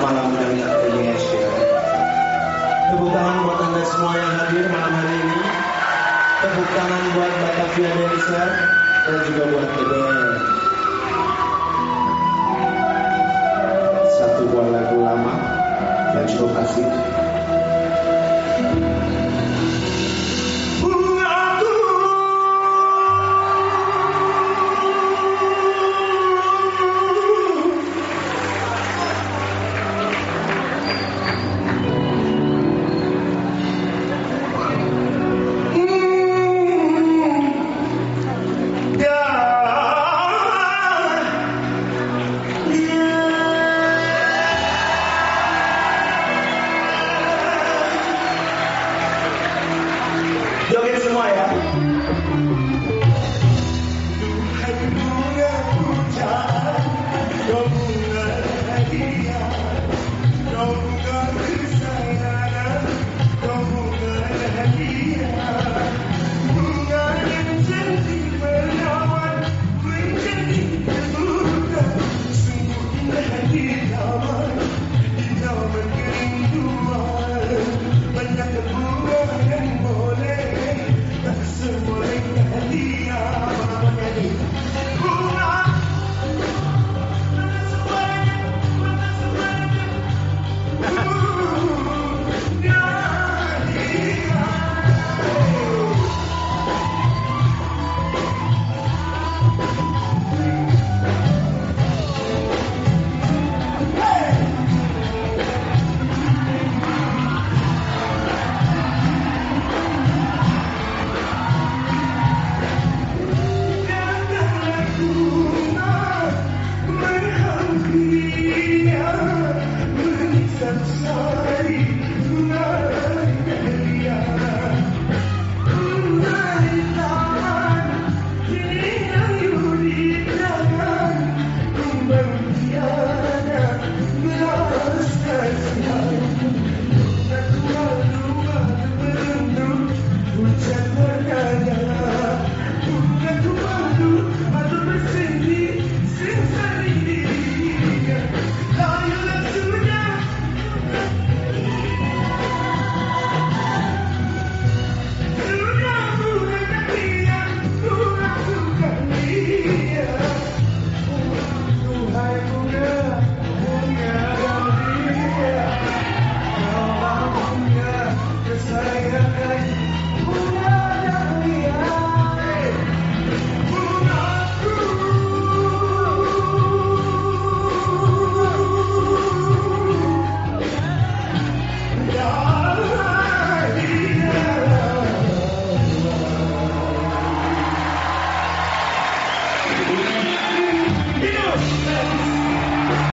malam dari Indonesia. Tepuk tangan buat anda semua yang hadir malam hari ini. Tepuk tangan buat Batavia Indonesia dan juga buat TBL. Satu buah lagu lama dan cukup asik.